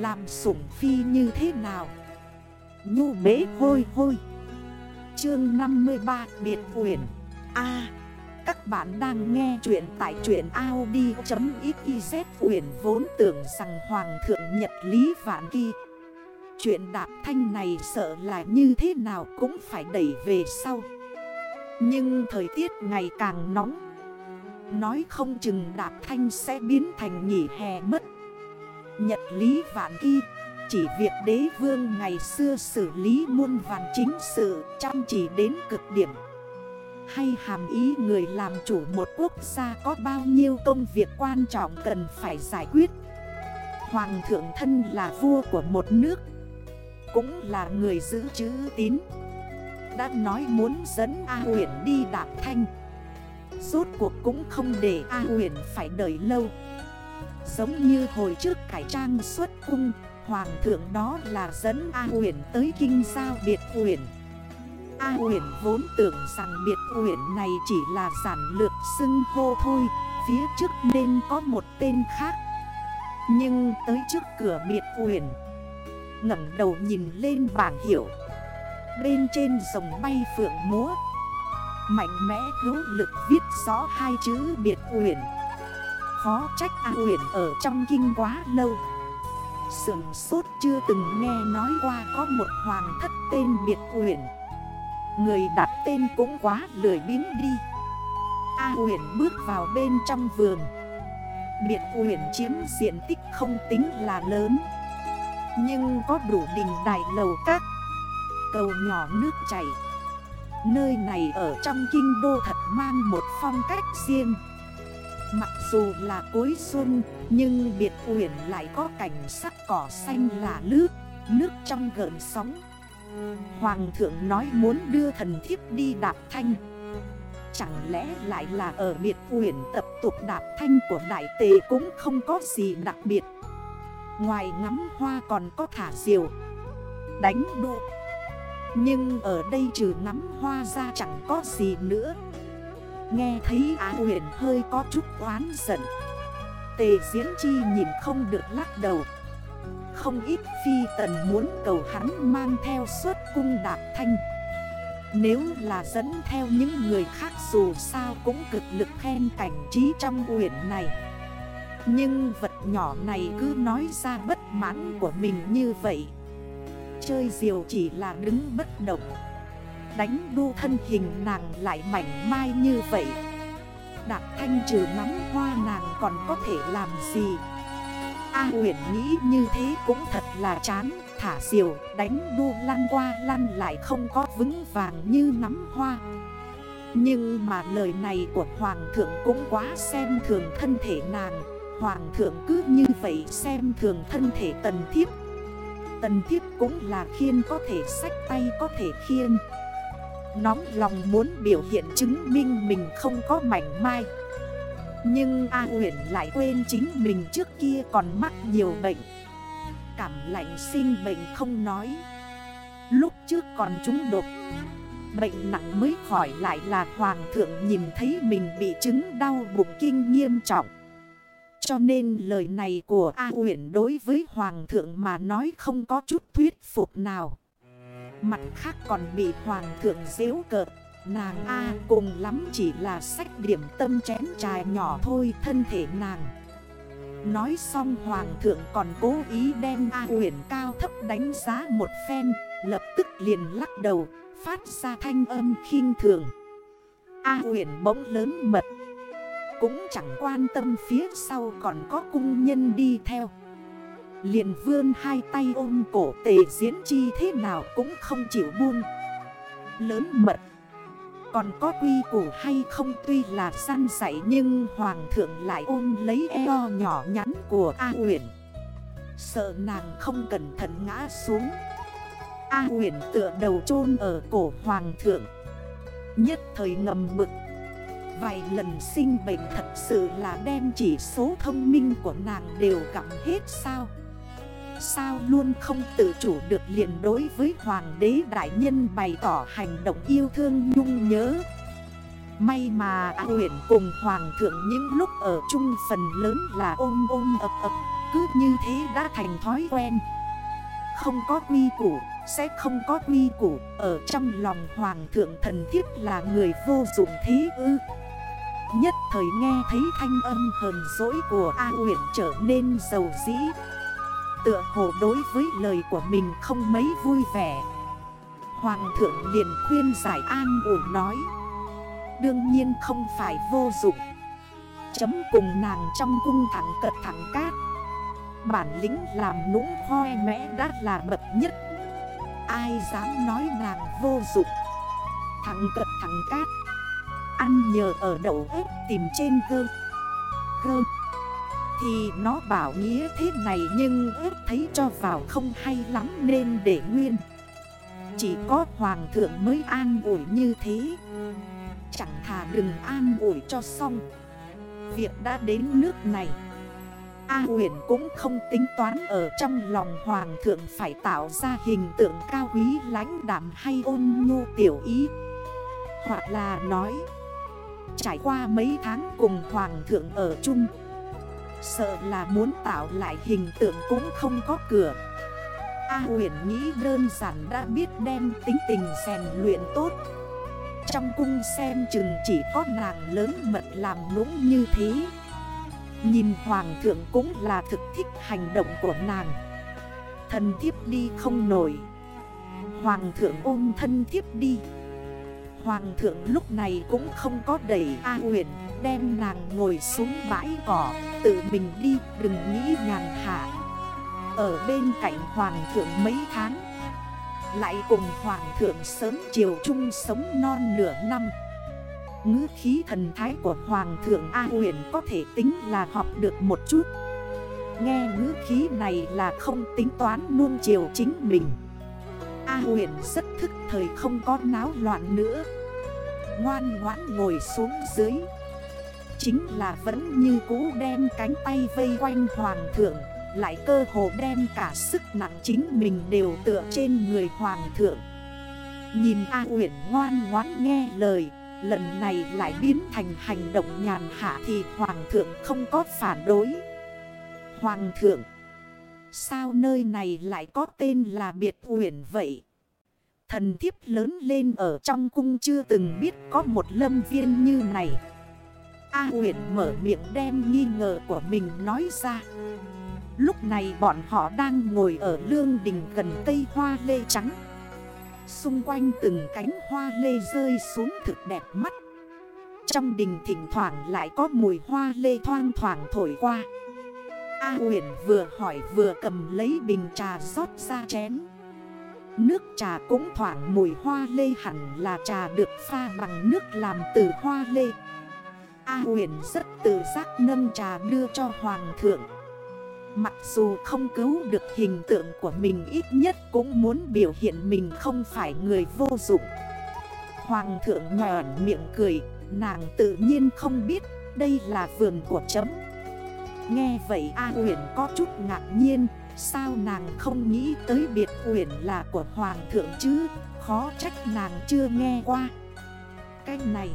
Làm sủng phi như thế nào? Nhu bế hôi hôi. Chương 53 Biệt Huyền A, Các bạn đang nghe chuyện tại chuyện Audi.xyz Huyền vốn tưởng rằng Hoàng thượng Nhật Lý Vạn Kỳ. Chuyện đạp thanh này sợ là như thế nào cũng phải đẩy về sau. Nhưng thời tiết ngày càng nóng. Nói không chừng đạp thanh sẽ biến thành nghỉ hè mất. Nhật lý vạn kỳ Chỉ việc đế vương ngày xưa xử lý muôn vàn chính sự, chăm chỉ đến cực điểm. Hay hàm ý người làm chủ một quốc gia có bao nhiêu công việc quan trọng cần phải giải quyết. Hoàng thượng thân là vua của một nước, Cũng là người giữ chữ tín. Đã nói muốn dẫn A huyền đi đạp thanh, Rốt cuộc cũng không để A huyền phải đợi lâu. Giống như hồi trước cải trang xuất cung, Hoàng thượng đó là dẫn A huyền tới kinh giao biệt huyền A huyền vốn tưởng rằng biệt huyền này chỉ là giản lược xưng hô thôi, Phía trước nên có một tên khác. Nhưng tới trước cửa biệt huyền ngẩng đầu nhìn lên bảng hiệu. Bên trên rồng bay phượng múa, Mạnh mẽ hữu lực viết rõ hai chữ biệt huyền Khó trách A huyền ở trong kinh quá lâu. Sườn sốt chưa từng nghe nói qua có một hoàng thất tên biệt huyền Người đặt tên cũng quá lười biếng đi. A huyền bước vào bên trong vườn. Biệt huyền chiếm diện tích không tính là lớn, Nhưng có đủ đình đài lầu các, Cầu nhỏ nước chảy. Nơi này ở trong kinh đô thật mang một phong cách riêng. Mặc dù là cuối xuân, Nhưng biệt huyền lại có cảnh sắc cỏ xanh lạ lướt Nước trong gợn sóng. Hoàng thượng nói muốn đưa thần thiếp đi đạp thanh. Chẳng lẽ lại là ở biệt huyền tập tục đạp thanh của đại tề cũng không có gì đặc biệt? Ngoài ngắm hoa còn có thả diều, Đánh đụ Nhưng ở đây trừ ngắm hoa ra chẳng có gì nữa. Nghe thấy Á huyền hơi có chút oán giận. Tề diễn chi nhìn không được lắc đầu. Không ít phi tần muốn cầu hắn mang theo suốt cung đạp thanh. Nếu là dẫn theo những người khác dù sao cũng cực lực khen cảnh trí trong huyền này. Nhưng vật nhỏ này cứ nói ra bất mãn của mình như vậy. Chơi diều chỉ là đứng bất động. Đánh đu thân hình nàng lại mảnh mai như vậy. Đạp thanh trừ nắm hoa nàng còn có thể làm gì? A huyển nghĩ như thế cũng thật là chán, Thả diều, đánh đu lăn qua lăn lại không có vững vàng như nắm hoa. Nhưng mà lời này của Hoàng thượng cũng quá xem thường thân thể nàng. Hoàng thượng cứ như vậy xem thường thân thể tần thiếp. Tần thiếp cũng là khiên có thể sách tay có thể khiên. Nóng lòng muốn biểu hiện chứng minh mình không có mảnh mai. Nhưng A huyền lại quên chính mình trước kia còn mắc nhiều bệnh. Cảm lạnh sinh bệnh không nói. Lúc trước còn trúng độc. Bệnh nặng mới khỏi lại là hoàng thượng nhìn thấy mình bị chứng đau bụng kinh nghiêm trọng. Cho nên lời này của A huyền đối với hoàng thượng mà nói không có chút thuyết phục nào. Mặt khác còn bị hoàng thượng dễu cợt. Nàng A cùng lắm chỉ là sách điểm tâm chén trà nhỏ thôi, thân thể nàng. Nói xong hoàng thượng còn cố ý đem A huyền cao thấp đánh giá một phen, Lập tức liền lắc đầu, phát ra thanh âm khinh thường. A huyền bỗng lớn mật, Cũng chẳng quan tâm phía sau còn có cung nhân đi theo. Liền vươn hai tay ôm cổ tề diễn chi thế nào cũng không chịu buông. Lớn mật. Còn có quy củ hay không tuy là săn dạy Nhưng hoàng thượng lại ôm lấy eo nhỏ nhắn của A uyển. Sợ nàng không cẩn thận ngã xuống. A uyển tựa đầu chôn ở cổ hoàng thượng. Nhất thời ngầm mực Vài lần sinh bệnh thật sự là đem chỉ số thông minh của nàng đều gặp hết sao? Sao luôn không tự chủ được liền đối với Hoàng đế Đại Nhân bày tỏ hành động yêu thương nhung nhớ. May mà A huyền cùng Hoàng thượng những lúc ở chung phần lớn là ôm ôm ập ập, Cứ như thế đã thành thói quen. Không có quy củ, Sẽ không có quy củ, Ở trong lòng hoàng thượng thần thiếp là người vô dụng thế ư. Nhất thời nghe thấy thanh âm hờn dỗi của A huyện trở nên giàu dĩ. Tựa hồ đối với lời của mình không mấy vui vẻ. Hoàng thượng liền khuyên giải an ủi nói, Đương nhiên không phải vô dụng. Chấm cùng nàng trong cung thẳng cật thẳng cát. Bản lĩnh làm nũng khoe mẽ đã là bậc nhất. Ai dám nói nàng vô dụng? Thẳng cật thẳng cát. Ăn nhờ ở đậu ếp tìm trên gơ Gơ thì nó bảo nghĩa thế này nhưng ước thấy cho vào không hay lắm nên để nguyên. Chỉ có hoàng thượng mới an ủi như thế. Chẳng thà đừng an ủi cho xong. Việc đã đến nước này, A huyền cũng không tính toán ở trong lòng hoàng thượng phải tạo ra hình tượng cao quý lãnh đảm hay ôn nhu tiểu ý. Hoặc là nói, Trải qua mấy tháng cùng hoàng thượng ở chung Sợ là muốn tạo lại hình tượng cũng không có cửa. A huyền nghĩ đơn giản đã biết đem tính tình rèn luyện tốt. Trong cung xem chừng chỉ có nàng lớn mật làm nũng như thế. Nhìn hoàng thượng cũng là thực thích hành động của nàng. Thần thiếp đi không nổi. Hoàng thượng ôm thân thiếp đi. Hoàng thượng lúc này cũng không có đẩy A huyền Đem nàng ngồi xuống bãi cỏ, Tự mình đi, đừng nghĩ nhàn hạ. Ở bên cạnh hoàng thượng mấy tháng, Lại cùng hoàng thượng sớm chiều chung sống non nửa năm. Ngữ khí thần thái của Hoàng thượng A huyền có thể tính là học được một chút. Nghe ngữ khí này là không tính toán nuông chiều chính mình. A huyền rất thức thời không có náo loạn nữa. Ngoan ngoãn ngồi xuống dưới Chính là vẫn như cũ đem cánh tay vây quanh hoàng thượng, Lại cơ hồ đem cả sức nặng chính mình đều tựa trên người hoàng thượng. Nhìn A Uyển ngoan ngoãn nghe lời, Lần này lại biến thành hành động nhàn hạ thì Hoàng thượng không có phản đối. Hoàng thượng, Sao nơi này lại có tên là biệt uyển vậy? Thần thiếp lớn lên ở trong cung chưa từng biết có một lâm viên như này. A huyền mở miệng đem nghi ngờ của mình nói ra. Lúc này bọn họ đang ngồi ở lương đình gần cây hoa lê trắng. Xung quanh từng cánh hoa lê rơi xuống thực đẹp mắt. Trong đình thỉnh thoảng lại có mùi hoa lê thoang thoảng thổi qua. A huyền vừa hỏi vừa cầm lấy bình trà rót ra chén. Nước trà cũng thoảng mùi hoa lê hẳn là trà được pha bằng nước làm từ hoa lê. A huyền rất tự giác nâng trà đưa cho hoàng thượng. Mặc dù không cứu được hình tượng của mình ít nhất cũng muốn biểu hiện mình không phải người vô dụng. Hoàng thượng nhòn miệng cười, nàng tự nhiên không biết đây là vườn của chấm. Nghe vậy A huyền có chút ngạc nhiên Sao nàng không nghĩ tới biệt huyền là của hoàng thượng chứ? Khó trách nàng chưa nghe qua. Cách này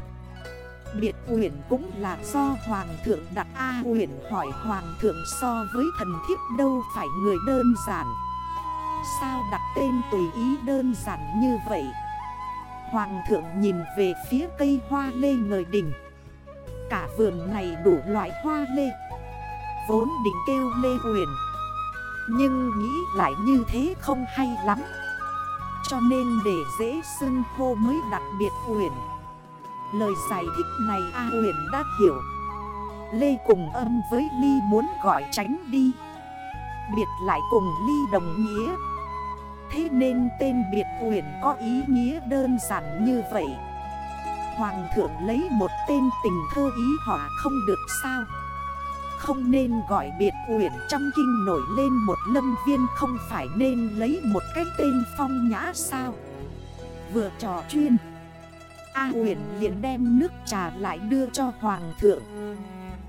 Biệt huyền cũng là do hoàng thượng đặt A huyền hỏi hoàng thượng so với thần thiếp đâu phải người đơn giản. Sao đặt tên tùy ý đơn giản như vậy? Hoàng thượng nhìn về phía cây hoa lê ngời đỉnh. Cả vườn này đủ loại hoa lê, Vốn đỉnh kêu lê huyền Nhưng nghĩ lại như thế không hay lắm. Cho nên để dễ xưng hô mới đặc biệt huyền Lời giải thích này A huyền đã hiểu. Lê cùng âm với Ly muốn gọi tránh đi. Biệt lại cùng Ly đồng nghĩa. Thế nên tên biệt huyền có ý nghĩa đơn giản như vậy. Hoàng thượng lấy một tên tình thơ ý họa không được sao? Không nên gọi biệt huyền trong kinh nổi lên một lâm viên Không phải nên lấy một cái tên phong nhã sao? Vừa trò chuyên A huyền liền đem nước trà lại đưa cho hoàng thượng.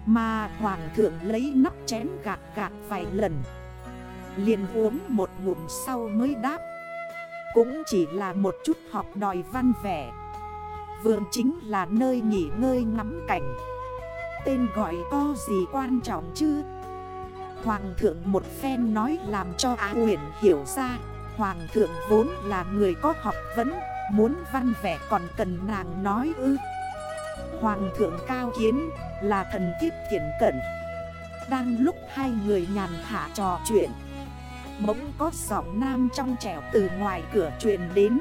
Mà hoàng thượng lấy nắp chén gạt gạt vài lần. Liền uống một ngụm sau mới đáp. Cũng chỉ là một chút học đòi văn vẻ. Vườn chính là nơi nghỉ ngơi ngắm cảnh. Tên gọi có gì quan trọng chứ? Hoàng thượng một phen nói làm cho Á huyền hiểu ra. Hoàng thượng vốn là người có học vấn. Muốn văn vẻ còn cần nàng nói ư. Hoàng thượng cao kiến là thần thiếp thiện cận. Đang lúc hai người nhàn hạ trò chuyện, Bỗng có giọng nam trong trẻo từ ngoài cửa truyền đến.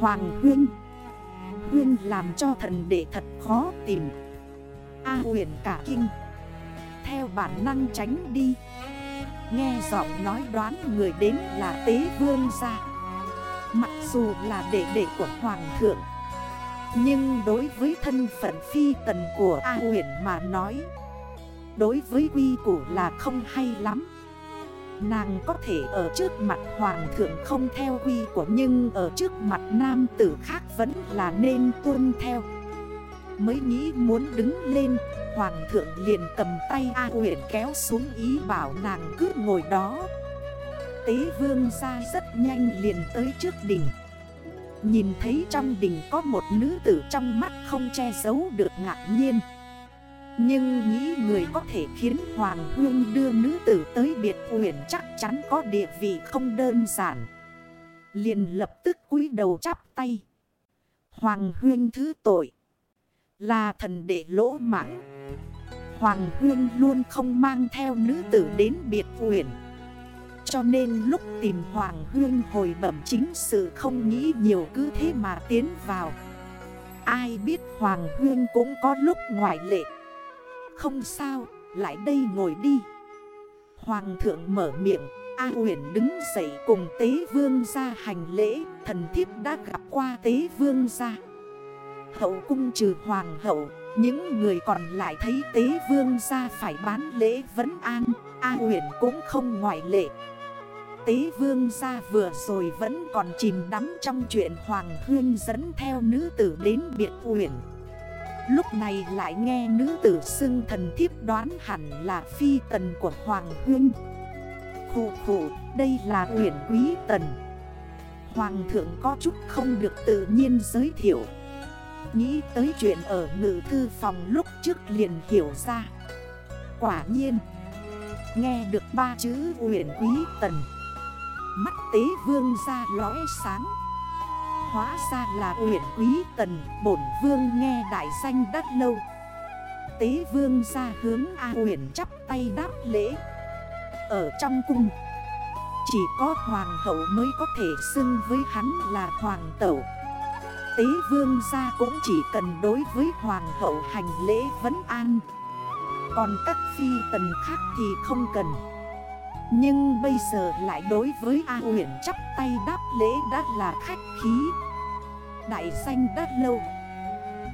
Hoàng huyên Huyên làm cho thần đệ thật khó tìm. A huyền cả kinh, Theo bản năng tránh đi. Nghe giọng nói đoán người đến là tế vương gia. Mặc dù là đệ đệ của hoàng thượng, Nhưng đối với thân phận phi tần của A huyền mà nói, Đối với quy củ là không hay lắm. Nàng có thể ở trước mặt hoàng thượng không theo quy của Nhưng ở trước mặt nam tử khác vẫn là nên tuân theo. Mới nghĩ muốn đứng lên, Hoàng thượng liền cầm tay A huyện kéo xuống ý bảo nàng cứ ngồi đó. Tế vương ra rất nhanh liền tới trước đỉnh. Nhìn thấy trong đỉnh có một nữ tử trong mắt không che giấu được ngạc nhiên. Nhưng nghĩ người có thể khiến Hoàng Hương đưa nữ tử tới biệt huyền chắc chắn có địa vị không đơn giản. Liền lập tức cúi đầu chắp tay. Hoàng Hương thứ tội. Là thần đệ lỗ mãng. Hoàng Hương luôn không mang theo nữ tử đến biệt huyền. Cho nên lúc tìm Hoàng Hương hồi bẩm chính sự không nghĩ nhiều cứ thế mà tiến vào. Ai biết Hoàng Hương cũng có lúc ngoại lệ. Không sao, lại đây ngồi đi. Hoàng thượng mở miệng A huyền đứng dậy cùng tế vương ra hành lễ Thần thiếp đã gặp qua tế vương ra. Hậu cung trừ hoàng hậu những người còn lại thấy tế vương ra phải bán lễ vấn an. A huyền cũng không ngoại lệ. Tế vương ra vừa rồi vẫn còn chìm đắm trong chuyện Hoàng Hương dẫn theo nữ tử đến biệt huyền Lúc này lại nghe nữ tử xưng thần thiếp đoán hẳn là phi tần của Hoàng Hương. Khủ khủ đây là huyền quý tần. Hoàng thượng có chút không được tự nhiên giới thiệu. Nghĩ tới chuyện ở ngự thư phòng lúc trước liền hiểu ra. Quả nhiên Nghe được ba chữ huyện quý tần. Mắt tế vương ra lóe sáng. Hóa ra là huyện quý tần, Bổn vương nghe đại danh đắt lâu. Tế vương ra hướng A huyện chắp tay đáp lễ. Ở trong cung, Chỉ có hoàng hậu mới có thể xưng với hắn là hoàng tẩu. Tế vương gia cũng chỉ cần đối với hoàng hậu hành lễ vấn an. Còn các phi tần khác thì không cần. Nhưng bây giờ lại đối với A huyện chắp tay đáp lễ đã là khách khí. Đại danh đã lâu.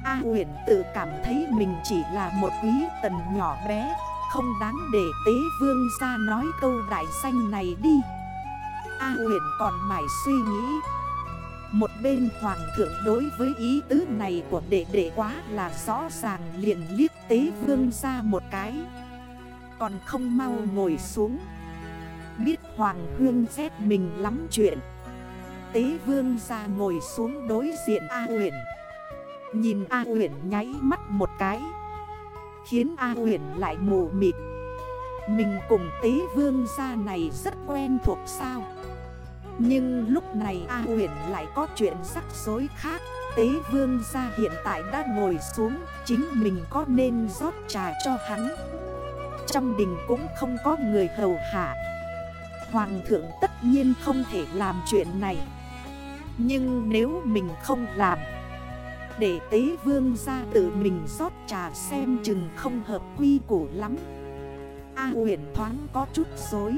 A huyện tự cảm thấy mình chỉ là một quý tần nhỏ bé, Không đáng để tế vương ra nói câu đại danh này đi. A huyện còn mãi suy nghĩ một bên hoàng thượng đối với ý tứ này của đệ đệ quá là rõ ràng liền liếc tế vương ra một cái. Còn không mau ngồi xuống. Biết hoàng hương xét mình lắm chuyện. Tế vương ra ngồi xuống đối diện A huyền Nhìn A huyền nháy mắt một cái. Khiến A huyền lại mù mịt. Mình cùng tế vương ra này rất quen thuộc sao? Nhưng lúc này A huyền lại có chuyện rắc rối khác. Tế vương gia hiện tại đã ngồi xuống, Chính mình có nên rót trà cho hắn? Trong đình cũng không có người hầu hạ. Hoàng thượng tất nhiên không thể làm chuyện này. Nhưng nếu mình không làm, Để tế vương ra tự mình rót trà xem chừng không hợp quy củ lắm. A huyền thoáng có chút dối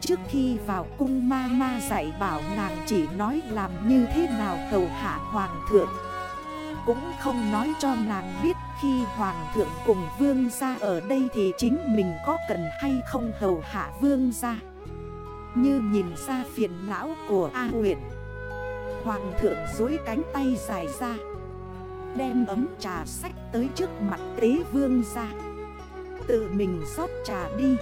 Trước khi vào cung ma ma dạy bảo nàng chỉ nói làm như thế nào cầu hạ hoàng thượng. Cũng không nói cho nàng biết khi hoàng thượng cùng vương ra ở đây thì chính mình có cần hay không hầu hạ vương ra Như nhìn ra phiền não của A huyện Hoàng thượng dối cánh tay dài ra, Đem ấm trà sách tới trước mặt tế vương ra Tự mình rót trà đi.